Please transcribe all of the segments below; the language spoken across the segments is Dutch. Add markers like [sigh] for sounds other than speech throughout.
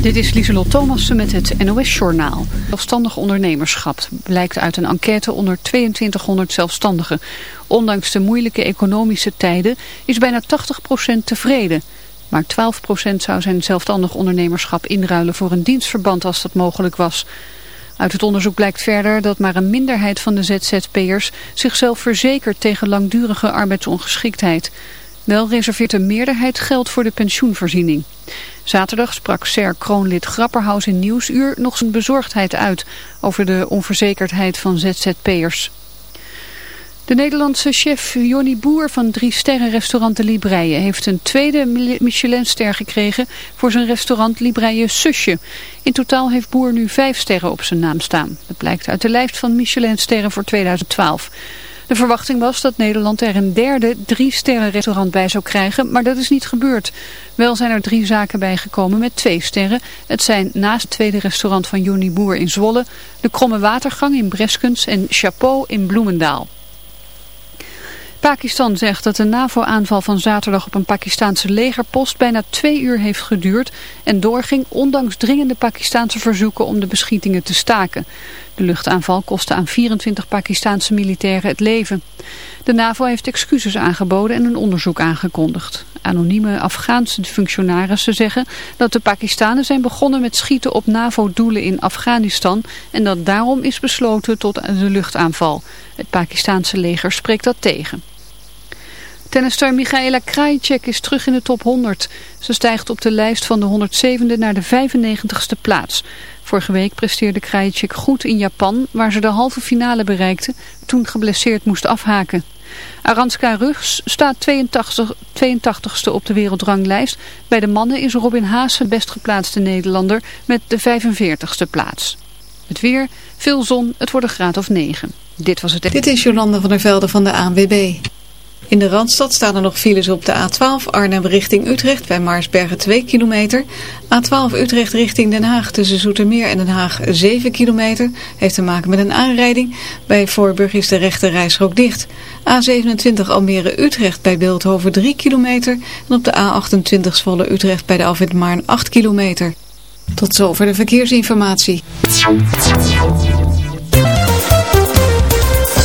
Dit is Lieselot Thomassen met het NOS-journaal. Zelfstandig ondernemerschap blijkt uit een enquête onder 2200 zelfstandigen. Ondanks de moeilijke economische tijden is bijna 80% tevreden. Maar 12% zou zijn zelfstandig ondernemerschap inruilen voor een dienstverband als dat mogelijk was. Uit het onderzoek blijkt verder dat maar een minderheid van de ZZP'ers zichzelf verzekert tegen langdurige arbeidsongeschiktheid. Wel reserveert een meerderheid geld voor de pensioenvoorziening. Zaterdag sprak SER kroonlid Grapperhaus in Nieuwsuur nog zijn bezorgdheid uit over de onverzekerdheid van ZZP'ers. De Nederlandse chef Jonny Boer van drie sterren restaurant de Libreie heeft een tweede Michelinster gekregen voor zijn restaurant Libreie Susje. In totaal heeft Boer nu vijf sterren op zijn naam staan. Dat blijkt uit de lijst van Michelinsterren voor 2012. De verwachting was dat Nederland er een derde drie sterren restaurant bij zou krijgen, maar dat is niet gebeurd. Wel zijn er drie zaken bijgekomen met twee sterren. Het zijn naast het tweede restaurant van Joni Boer in Zwolle, de Kromme Watergang in Breskens en Chapeau in Bloemendaal. Pakistan zegt dat de NAVO-aanval van zaterdag op een Pakistaanse legerpost bijna twee uur heeft geduurd en doorging ondanks dringende Pakistaanse verzoeken om de beschietingen te staken. De luchtaanval kostte aan 24 Pakistaanse militairen het leven. De NAVO heeft excuses aangeboden en een onderzoek aangekondigd. Anonieme Afghaanse functionarissen zeggen dat de Pakistanen zijn begonnen met schieten op NAVO-doelen in Afghanistan en dat daarom is besloten tot de luchtaanval. Het Pakistaanse leger spreekt dat tegen. Tennister Michaela Krajicek is terug in de top 100. Ze stijgt op de lijst van de 107e naar de 95ste plaats. Vorige week presteerde Krajicek goed in Japan, waar ze de halve finale bereikte, toen geblesseerd moest afhaken. Aranska Rugs staat 82, 82ste op de wereldranglijst. Bij de mannen is Robin Haase de best geplaatste Nederlander met de 45ste plaats. Het weer, veel zon, het wordt een graad of 9. Dit was het... Dit is Jolanda van der Velde van de ANWB. In de Randstad staan er nog files op de A12 Arnhem richting Utrecht bij Maarsbergen 2 kilometer. A12 Utrecht richting Den Haag tussen Zoetermeer en Den Haag 7 kilometer. Heeft te maken met een aanrijding. Bij Voorburg is de rechte dicht. A27 Almere Utrecht bij Beeldhoven 3 kilometer. En op de A28 Zwolle Utrecht bij de Maarn 8 kilometer. Tot zover de verkeersinformatie.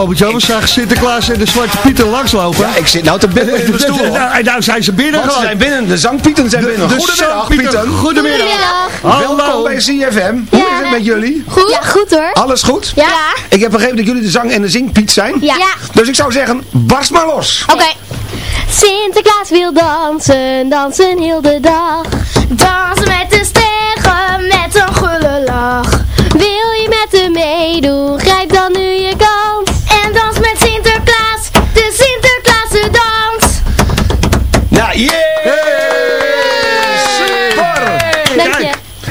Albert-Jan, we zagen Sinterklaas en de Zwarte Pieter langslopen. Ja, ik zit nou te binnen in de stoel. Nou, nou zijn ze binnen Want ze zijn binnen, de zangpieten zijn binnen. De Goedemiddag. Pieten. Goedemiddag. Welkom Hallo. bij CFM. Hoe is het met jullie? Goed? Ja, goed hoor. Alles goed? Ja. Ik heb begrepen dat jullie de zang- en de zingpiet zijn. Ja. ja. Dus ik zou zeggen, barst maar los. Oké. Sinterklaas wil dansen, dansen heel de dag. Dansen met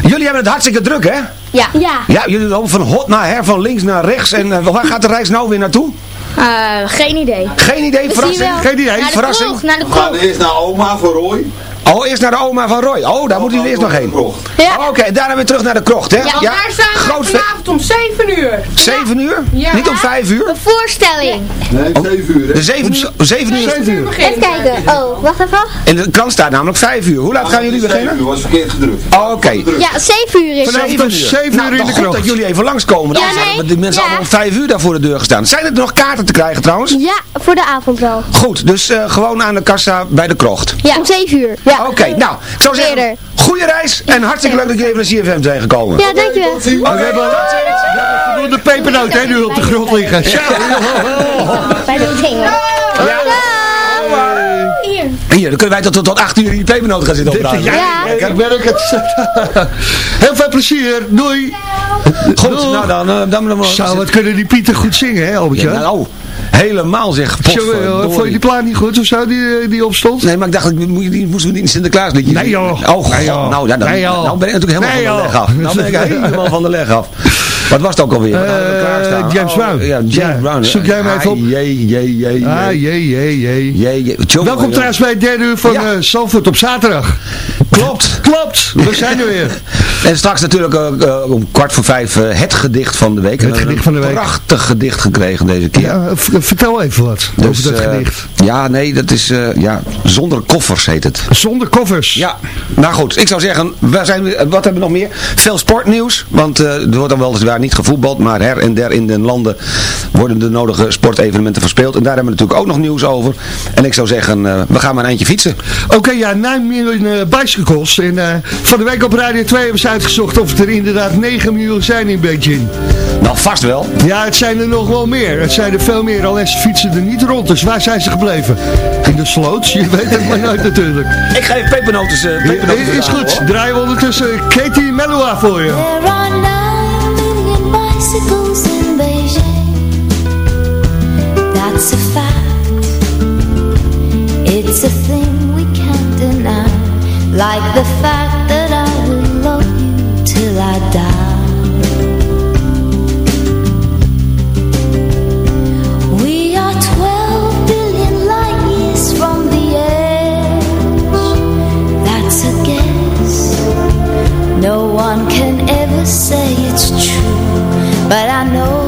Jullie hebben het hartstikke druk, hè? Ja. Ja. Ja, jullie lopen van hot naar her, van links naar rechts. En eh, waar gaat de reis nou weer naartoe? geen idee. Geen idee, verrassing? Geen idee. Naar de Verrassing? kroeg, naar de We gaan eerst naar oma voor Roy. Oh, eerst naar de oma van Roy. Oh, daar moeten jullie eerst nog heen. Ja. Oh, Oké, daarna weer terug naar de krocht, hè? Ja, Want daar zijn we vanavond om 7 uur. 7 uur? Ja. Niet om 5 uur? Een voorstelling. Nee, 7 uur hè. De 7, 7 uur. 7 uur. Even kijken. Oh, wacht even. In de krant staat namelijk 5 uur. Hoe laat gaan jullie 7 beginnen? uur was verkeerd gedrukt. Oh, Oké. Ja, 7 uur is het. Vanavond om 7 Nou, uur in dan de goed krocht. dat jullie even langskomen. Ja, Anders nee. hadden die mensen Ja. allemaal om 5 uur daar voor de deur gestaan. Zijn er nog kaarten te krijgen trouwens? Ja, voor de avond wel. Goed, dus eh, gewoon aan de kassa bij de krocht. Ja, om 7 uur. Ja. Oké, nou, ik zou zeggen, Eerder. goede reis en hartstikke leuk dat jullie even naar CFM zijn gekomen. Ja, dankjewel. Oké, We hebben voldoende pepernoot hè, nu op de grond liggen. Zo. Bij de dingen. Hier. Hier, dan kunnen wij tot, tot, tot 8 uur in die pepernoten gaan zitten opruimen. Ja, Ja. ik merk het. [laughs] Heel veel plezier. Doei. Goed, nou dan, eh, dan, dan, Zo, wat kunnen die Pieter goed zingen, hè, Albertje? Ja, nou, helemaal zeg. Potverdorie. vond je die plaat niet goed of zo, die, eh, die opstond? Nee, maar ik dacht, die- moesten we niet een Sinterklaas liedje Nee, joh. Oh, god, Nee, joh. nou, ja, dan, Nee, joh. nou ben ik natuurlijk helemaal Nee, van de leg af. Nou ben ik [laughs] helemaal van de leg af. Wat was het ook alweer? Eh? James Oh, Brown. Ja, James Ja, Brown. zoek jij hem even op. Jee, jee, jee, Ah, jee. jee, jee, jee. Jee, Welkom trouwens bij het derde uur van Ja. eh Zandvoort op zaterdag. Klopt. Klopt, we zijn er weer. [laughs] En straks natuurlijk om kwart voor vijf het gedicht van de week. Het gedicht van de week. Prachtig gedicht gekregen deze keer. Ja, vertel even wat Dus, over dat eh, gedicht. Ja, nee, dat is eh, ja, zonder koffers heet het. Zonder koffers. Ja, nou goed, ik zou zeggen, we zijn, wat hebben we nog meer? Veel sportnieuws, want eh, er wordt dan weliswaar niet gevoetbald, maar her en der in de landen worden de nodige sportevenementen verspeeld. En daar hebben we natuurlijk ook nog nieuws over. En ik zou zeggen, we gaan maar een eindje fietsen. Oké, ja, 9 miljoen bicycles. En van de week op Radio 2 hebben ze uitgezocht of het er inderdaad 9 miljoen zijn in Beijing. Nou, vast wel. Ja, het zijn er nog wel meer. Het zijn er veel meer, alleen ze fietsen er niet rond. Dus waar zijn ze gebleven? In de sloots? Je weet het maar nooit natuurlijk. [laughs] Ik ga even pepernoten. Uh, pepernoten Is goed, draaien we ondertussen Katie Melua voor je. There are nine million bicycles in Beijing. That's a fact. It's a thing we can't deny. Like the fact but I know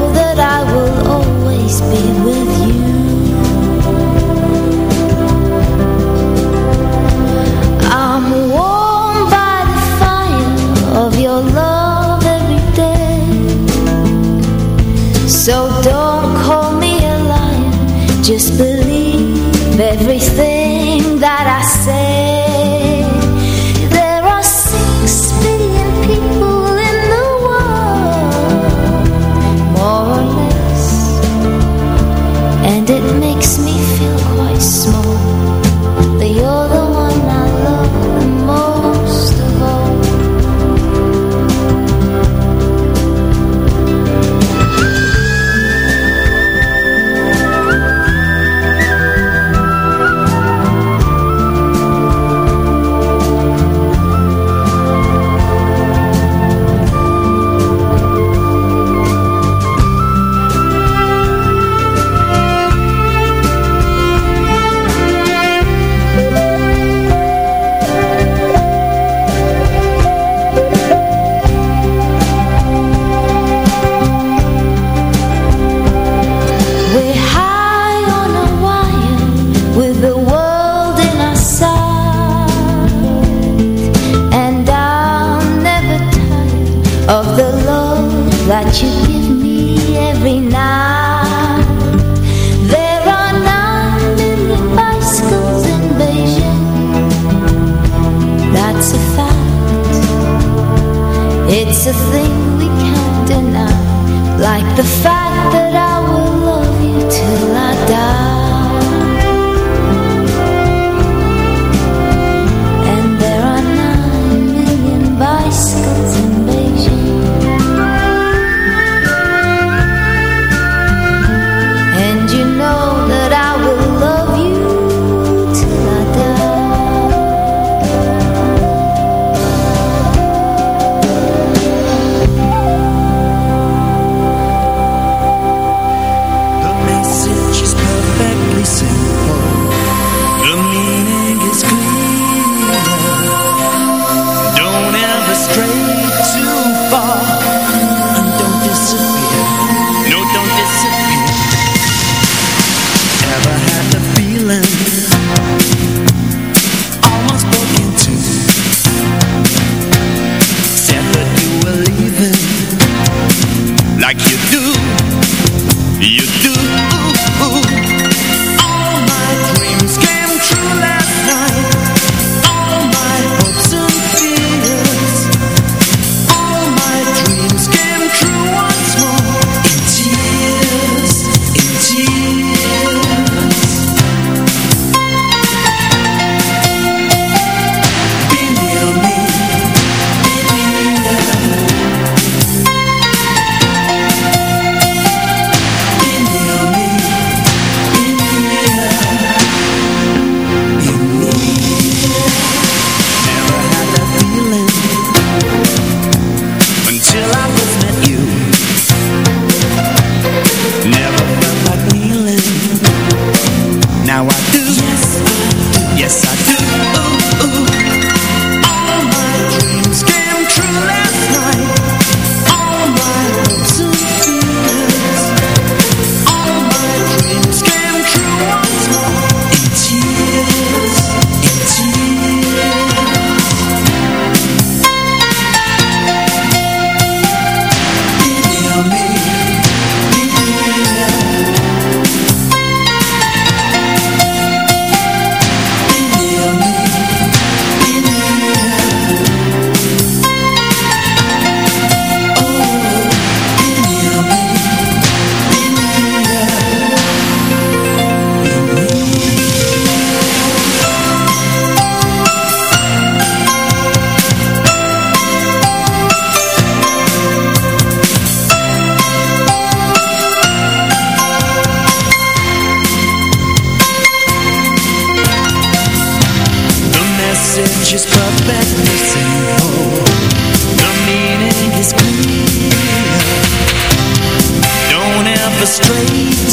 straight.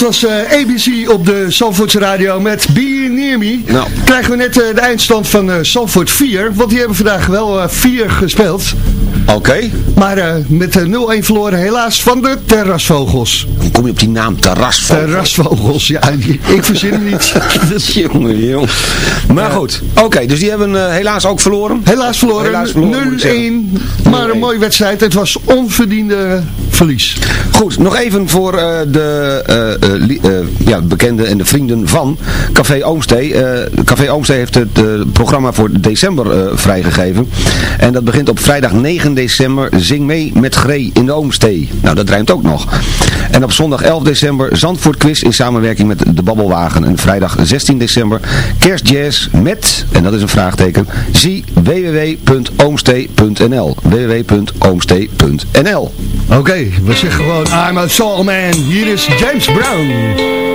dat was eh, ABC op de Zandvoorts Radio met Be Near Me. Nou. Krijgen we net eh, de eindstand van uh, Zandvoort 4, want die hebben vandaag wel 4 gespeeld. Oké. Maar met 0-1 verloren helaas van de terrasvogels. Hoe kom je op die naam, terrasvogels? Terrasvogels, ja. ik verzin het niet. [laughs] jongen, jongen. Maar goed, oké, dus die hebben helaas ook verloren. Helaas verloren, verloren 0-1. Maar een mooie wedstrijd, het was onverdiende verlies. Goed, nog even voor eh, de eh, eh, ja, bekenden en de vrienden van Café Oomstee. Café Oomstee heeft het programma voor december vrijgegeven. En dat begint op vrijdag 9 december. Zing mee met Gree in de Oomstee. Nou, dat ruimt ook nog. En op zondag 11 december Zandvoort Quiz in samenwerking met de Babbelwagen. En vrijdag 16 december Kerstjazz met, en dat is een vraagteken, zie www.oomstee.nl www.oomstee.nl Oké, we zeggen gewoon... I'm a soul man. Hier is James Brown.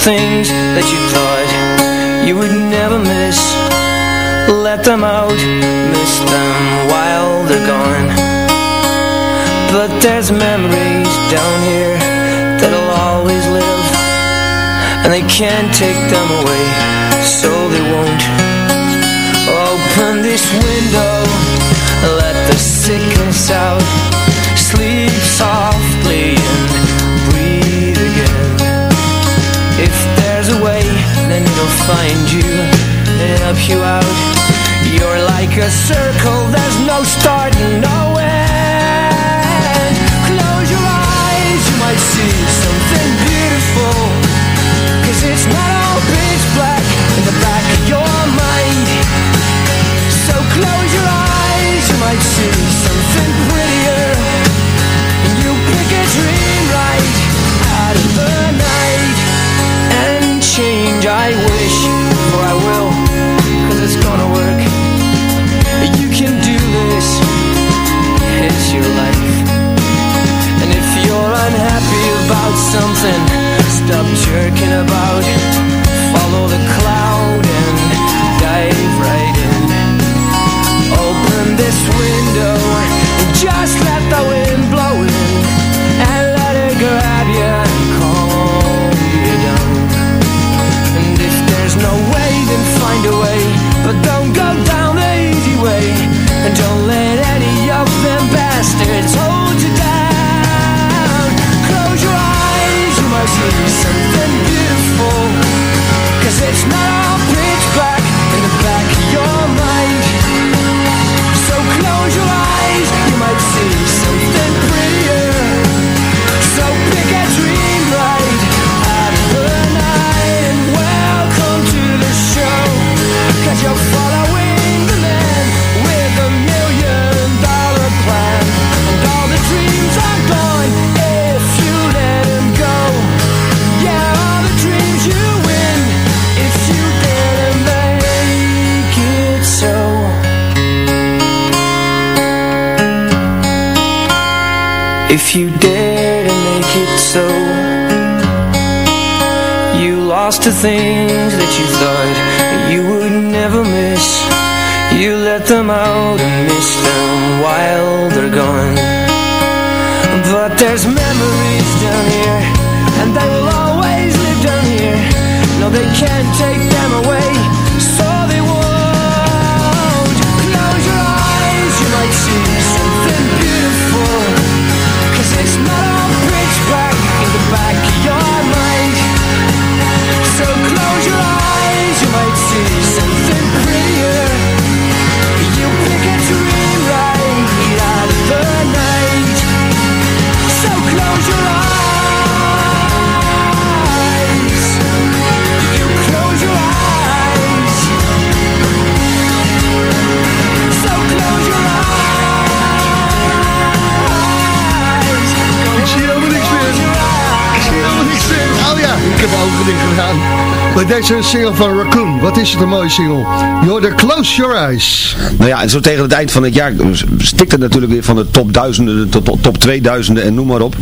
things that you thought you would never miss. Let them out, miss them while they're gone. But there's memories down here that'll always live And they can't take them away. If you dare to make it so. You lost a things deze single van Raccoon, wat is het een mooie single. You're Close Your Eyes. Nou ja, en zo tegen het eind van het jaar stikt het natuurlijk weer van de top duizenden tot top, top 2000 en noem maar op.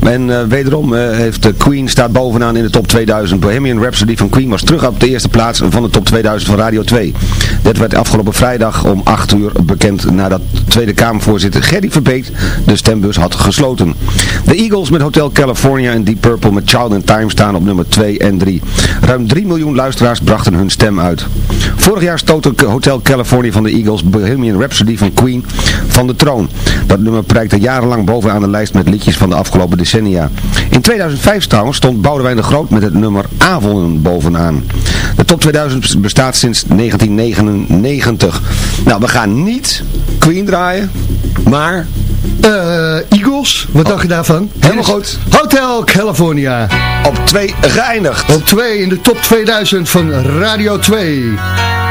En eh, wederom eh, heeft de Queen staat bovenaan in de top 2000. Bohemian Rhapsody van Queen was terug op de eerste plaats van de top 2000 van Radio 2. Dit werd afgelopen vrijdag om 8 uur bekend nadat Tweede Kamervoorzitter Gerry Verbeek de stembus had gesloten. De Eagles met Hotel California en Deep Purple met Child in Time staan op nummer 2 en 3. Ruim 3 miljoen luisteraars brachten hun stem uit. Vorig jaar stootte Hotel California van de Eagles Bohemian Rhapsody van Queen van de troon. Dat nummer prijkte jarenlang bovenaan de lijst met liedjes van de afgelopen decennia. In 2005 trouwens stond Boudewijn de Groot met het nummer Avonden bovenaan. De top 2000 bestaat sinds 1999. Nou, we gaan niet Queen draaien, maar... Eh, Eagles, wat dacht je daarvan? Helemaal goed. Hotel California. Op 2 geëindigd. Op 2 in de top 2000 van Radio 2.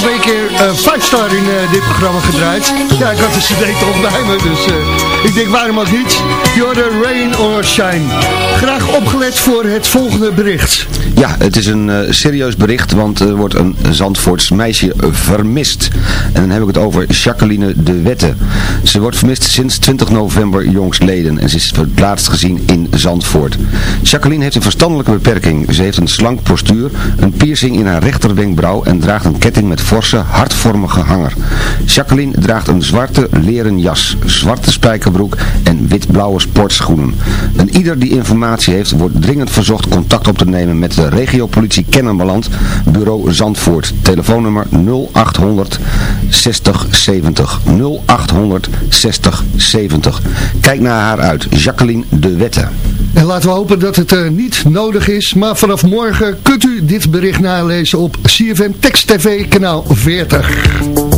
Twee keer eh, uh, Star in uh, dit programma gedraaid. Ja, ik had de cd toch bij me, dus uh, ik denk waarom ook niet. You're rain or shine. Graag opgelet voor het volgende bericht. Ja, het is een serieus bericht, want er wordt een Zandvoorts meisje vermist. En dan heb ik het over Jacqueline de Wette. Ze wordt vermist sinds 20 november jongstleden en ze is voor het laatst gezien in Zandvoort. Jacqueline heeft een verstandelijke beperking. Ze heeft een slank postuur, een piercing in haar rechterwenkbrauw en draagt een ketting met forse, hartvormige hanger. Jacqueline draagt een zwarte leren jas, zwarte spijkerbroek en wit-blauwe sportschoenen. En ieder die informatie heeft, wordt dringend verzocht contact op te nemen met de regiopolitie Kennemerland, bureau Zandvoort. Telefoonnummer 0800 60 70. 0800 60 70. Kijk naar haar uit, Jacqueline de Wette. En laten we hopen dat het uh, niet nodig is, maar vanaf morgen kunt u dit bericht nalezen op CFM Text TV kanaal 40.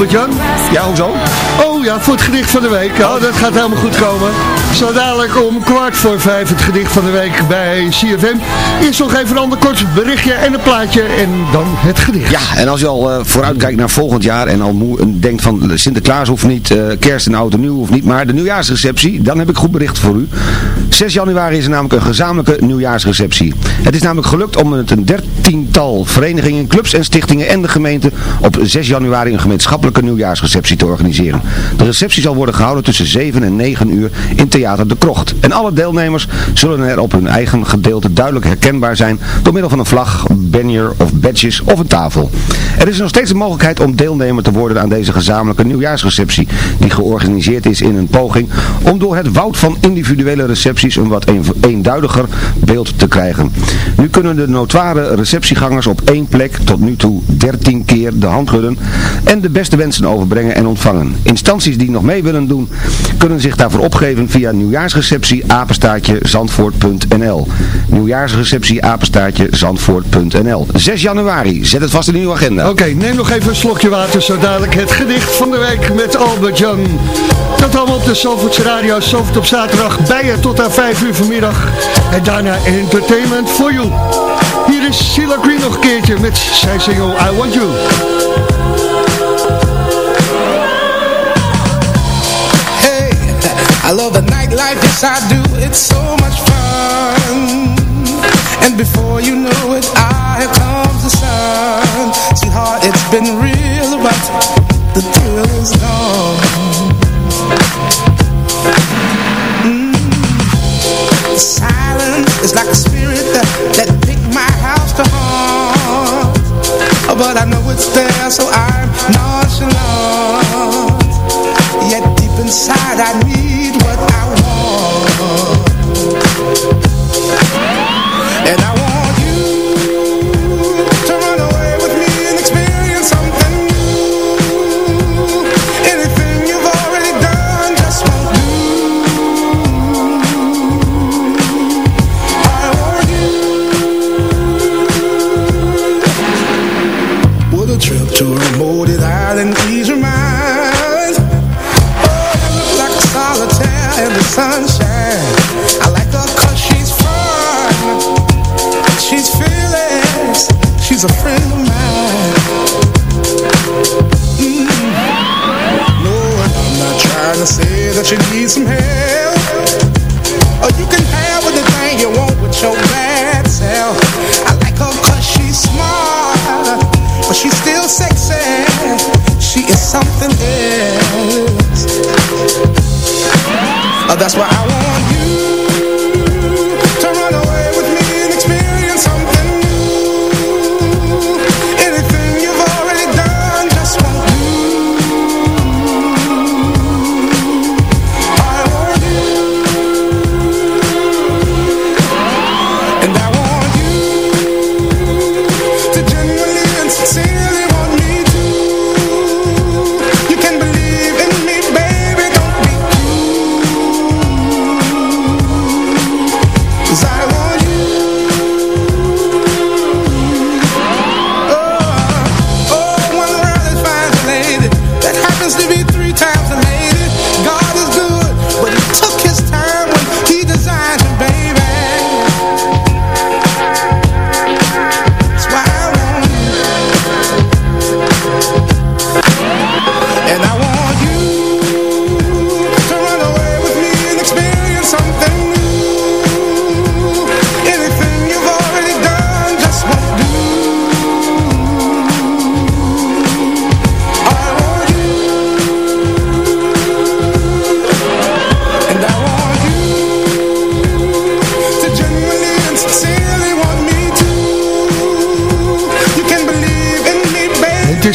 Albert-Jan. Ja, hoezo? Oh ja, voor het gedicht van de week. Oh, dat gaat helemaal goed komen. Zo dadelijk om kwart voor vijf het gedicht van de week bij CFM. Eerst nog even een ander kort berichtje en een plaatje en dan het gedicht. Ja, en als je al eh, vooruitkijkt naar volgend jaar en al moe, en denkt van Sinterklaas hoeft niet, eh, kerst en oud en nieuw hoeft niet, maar de nieuwjaarsreceptie, dan heb ik goed bericht voor u. 6 januari is er namelijk een gezamenlijke nieuwjaarsreceptie. Het is namelijk gelukt om met een dertiental verenigingen, clubs en stichtingen en de gemeente op 6 januari een gemeenschappelijke nieuwjaarsreceptie te organiseren. De receptie zal worden gehouden tussen 7 en 9 uur in Theater de Krocht. En alle deelnemers zullen er op hun eigen gedeelte duidelijk herkenbaar zijn door middel van een vlag, banner of badges of een tafel. Er is nog steeds de mogelijkheid om deelnemer te worden aan deze gezamenlijke nieuwjaarsreceptie, die georganiseerd is in een poging om door het woud van individuele recepties een wat een- eenduidiger beeld te krijgen. Nu kunnen de notoire receptiegangers op één plek tot nu toe 13 keer de hand schudden en de beste wensen overbrengen en ontvangen. Instanties die nog mee willen doen, kunnen zich daarvoor opgeven via nieuwjaarsreceptie apenstaartje zandvoort.nl Nieuwjaarsreceptie apenstaartje zandvoort.nl 6 januari, zet het vast in uw agenda. Oké, neem nog even een slokje water, zo dadelijk het gedicht van de week met Albert Jan. Dat allemaal op de Zandvoortse Radio, Zandvoort op zaterdag, bij je tot aan 5 uur vanmiddag. En daarna Entertainment for You. Hier is Sheila Green nog een keertje met zijn single I Want You. Hey, I love the nightlife, yes I do. It's so much fun. And before you know it, here comes the sun. Sweetheart, it's been real, but the thrill is gone. Is like a spirit that, that picked my house to haunt. But I know it's there, so I'm nonchalant. Yet deep inside I need to a remote island.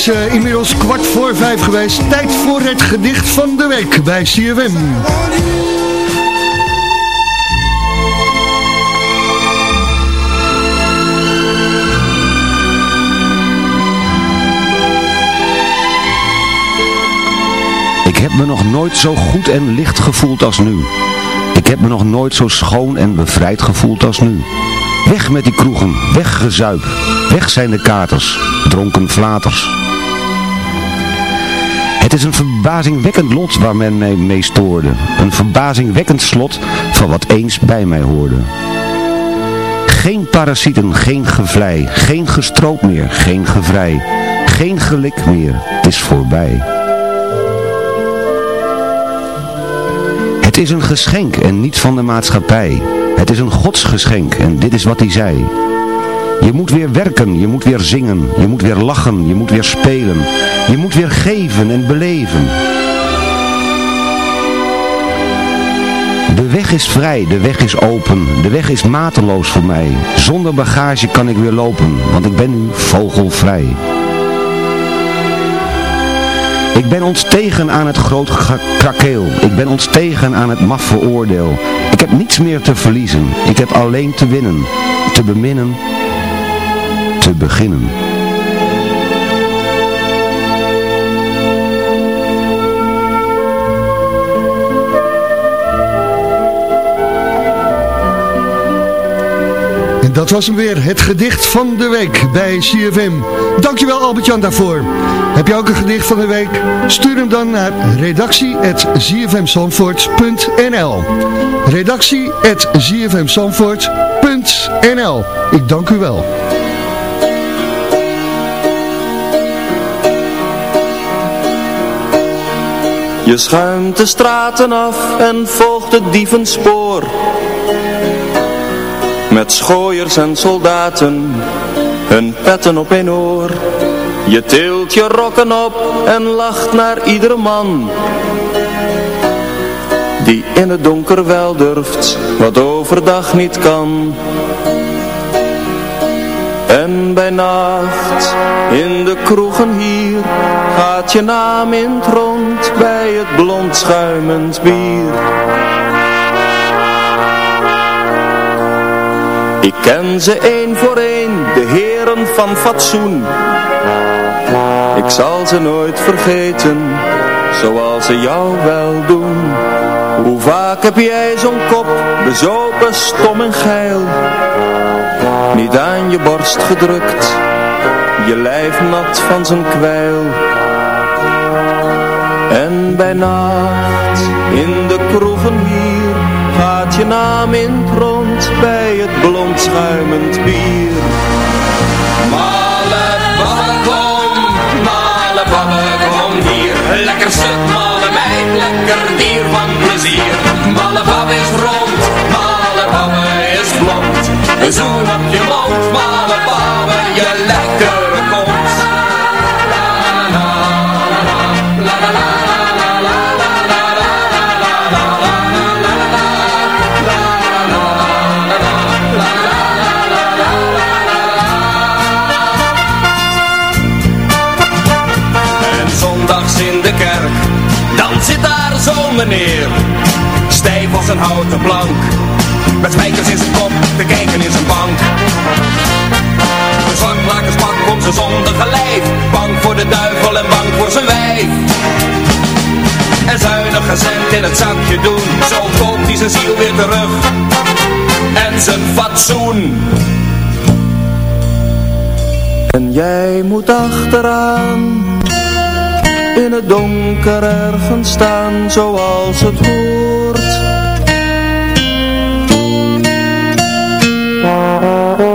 Is eh, inmiddels kwart voor vijf geweest. Tijd voor het gedicht van de week bij CFM. Ik heb me nog nooit zo goed en licht gevoeld als nu. Ik heb me nog nooit zo schoon en bevrijd gevoeld als nu. Weg met die kroegen, weg gezuip, weg zijn de katers, dronken flaters. Is een verbazingwekkend lot waar men mij mee stoorde. Een verbazingwekkend slot van wat eens bij mij hoorde. Geen parasieten, geen gevlei, geen gestroop meer, geen gevrij, geen gelik meer, het is voorbij. Het is een geschenk en niet van de maatschappij. Het is een godsgeschenk en dit is wat hij zei. Je moet weer werken, je moet weer zingen, je moet weer lachen, je moet weer spelen. Je moet weer geven en beleven. De weg is vrij, de weg is open, de weg is mateloos voor mij. Zonder bagage kan ik weer lopen, want ik ben nu vogelvrij. Ik ben ontstegen aan het groot krakeel. Ik ben ontstegen aan het maffe oordeel. Ik heb niets meer te verliezen. Ik heb alleen te winnen. Te beminnen. Te beginnen. Dat was hem weer, het gedicht van de week bij CFM. Dankjewel Albert-Jan daarvoor. Heb je ook een gedicht van de week? Stuur hem dan naar redactie.zfmzandvoort.nl redactie.zfmzandvoort.nl Ik dank u wel. Je schuimt de straten af en volgt het dievenspoor. Met schooiers en soldaten, hun petten op een oor. Je tilt je rokken op en lacht naar iedere man. Die in het donker wel durft, wat overdag niet kan. En bij nacht, in de kroegen hier, gaat je naam in rond bij het blond schuimend bier. Ik ken ze één voor één, de heren van fatsoen. Ik zal ze nooit vergeten, zoals ze jou wel doen. Hoe vaak heb jij zo'n kop, bezopen, stom en geil. Niet aan je borst gedrukt, je lijf nat van zijn kwijl. En bij nacht in de kroegen hier gaat je naam in rond bij het blond schuimend bier. Babbe kom, babbe kom hier. Lekker stuk, male meid, lekker dier van plezier. Babbe is rond, babbe is blond. Een zoen op je mond, babbe, je lekkere met spijkers in zijn kop, te kijken in zijn bank. Een zwartlakerspak om zijn zondige lijf, bang voor de duivel en bang voor zijn wijf. En zuinige cent in het zakje doen, zo koopt hij zijn ziel weer terug. En zijn fatsoen. En jij moet achteraan in het donker ergens staan zoals het hoort. Maar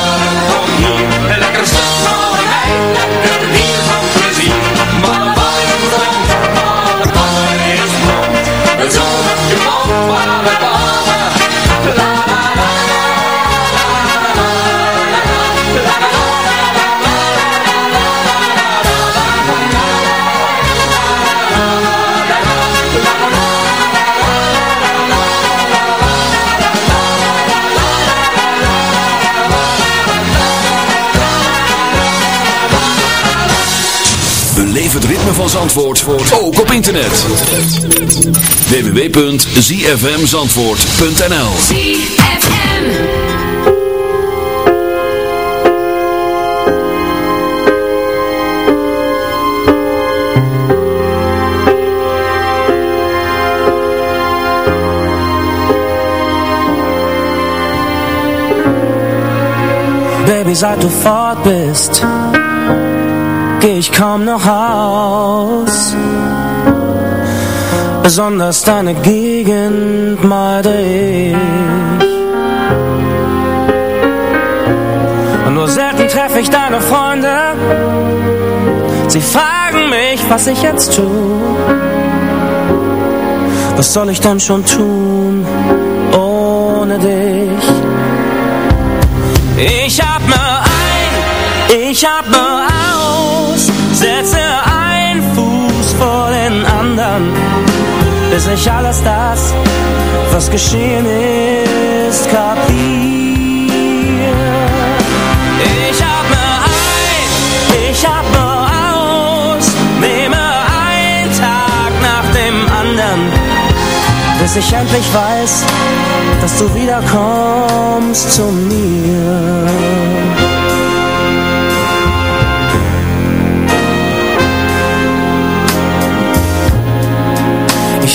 Het ritme van Zandvoort, ook op internet. www.zfmzandvoort.nl ZFM. Baby, seit du fort bist, ich kaum noch aus. Besonders deine Gegend meide ich. Und nur selten treffe ich deine Freunde. Sie fragen mich, was ich jetzt tue. Was soll ich dann schon tun ohne dich? Ich atme ein, ich atme aus, setze ein Fuß vor den anderen, bis ich alles das, was geschehen ist, kapier. Ich atme ein, ich atme aus, nehme einen Tag nach dem anderen, bis ich endlich weiß, dass du wiederkommst zu mir.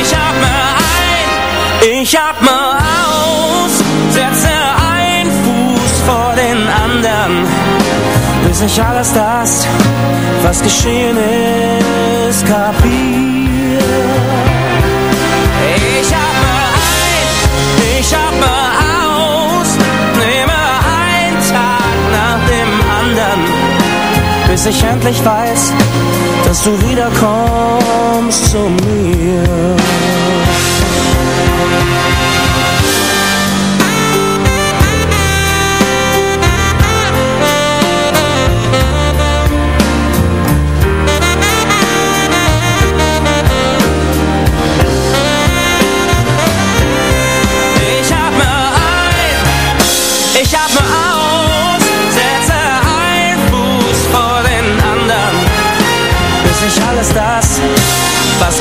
Ich atme ein, ich atme aus, setze ein Fuß vor den anderen, bis ich alles das, was geschehen ist, kapiere. Ich atme ein, ich atme aus, nehme einen Tag nach dem anderen, bis ich endlich weiß, dass du wiederkommst zu mir.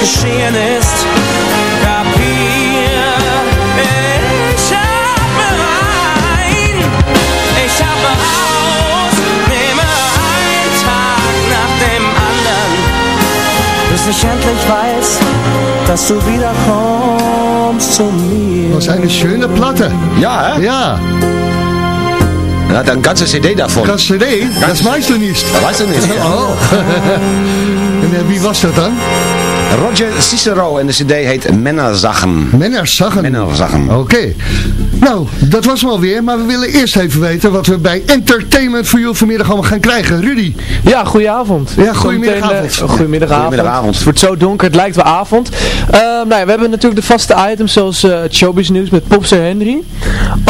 Geschehen ist, kapier. Ich atme ein, ich atme aus, nehme einen Tag nach dem anderen, bis ich endlich weiß, dass du wiederkommst zu mir. Was eine schöne Platte. Ja, hè? Ja. Er hat eine ganze CD davon. Ganz CD, das weißt du nicht. Dat weißt du nicht. [laughs] [laughs] Ja. Oh. en eh, wie was dat dan? Roger Cicero en de CD heet Männersachen. Männersachen. Männersachen. Oké. Nou, dat was hem alweer, maar we willen eerst even weten wat we bij Entertainment for You vanmiddag allemaal gaan krijgen. Rudy. Ja, goedenavond. Ja, goedemiddagavond. Eh, goedemiddagavond. Goedemiddagavond. Het wordt zo donker, het lijkt wel avond. Eh, nou ja, we hebben natuurlijk de vaste items zoals eh, het showbiz nieuws met Pops en Henry.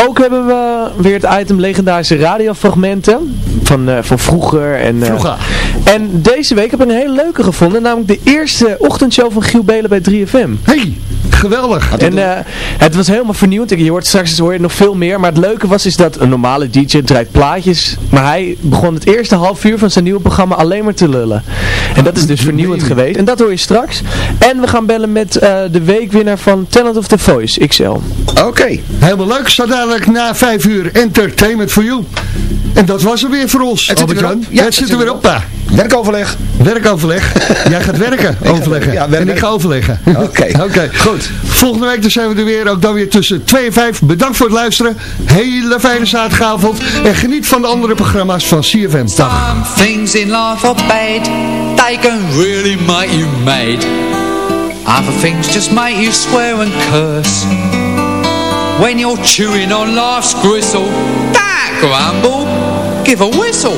Ook hebben we weer het item legendarische radiofragmenten van, eh, van vroeger. En, eh, Vroeger. En deze week heb ik een hele leuke gevonden, namelijk de eerste ochtendshow van Giel Belen bij 3FM. Hey, geweldig. En eh, het was helemaal vernieuwend. Je hoort straks hoor je nog veel meer. Maar het leuke was is dat een normale DJ draait plaatjes. Maar hij begon het eerste half uur van zijn nieuwe programma alleen maar te lullen. En dat is dus [laughs] vernieuwend geweest. En dat hoor je straks. En we gaan bellen met eh, de weekwinnaar van Talent of the Voice, XL. Oké. Helemaal leuk. Zo dadelijk na vijf uur Entertainment for You. En dat was er weer voor ons, Het zit er weer op. Ja, het zit er weer op, pa. Werkoverleg. Werkoverleg. [laughs] Jij gaat werken, overleggen. ja, werk- en ik ga overleggen. [laughs] Oké. Oké, goed. Volgende week dus zijn we er weer. Ook dan weer tussen 2 en 5. Bedankt voor het luisteren. Hele fijne zaterdagavond. En geniet van de andere programma's van CFM. Dag. Some things in life are bad, they can really make you mad. Other things just make you swear and curse. When you're chewing on life's gristle, that grumble, give a whistle.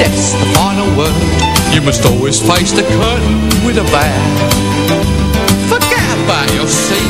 death's the final word. You must always face the curtain with a bow. Forget about your seat.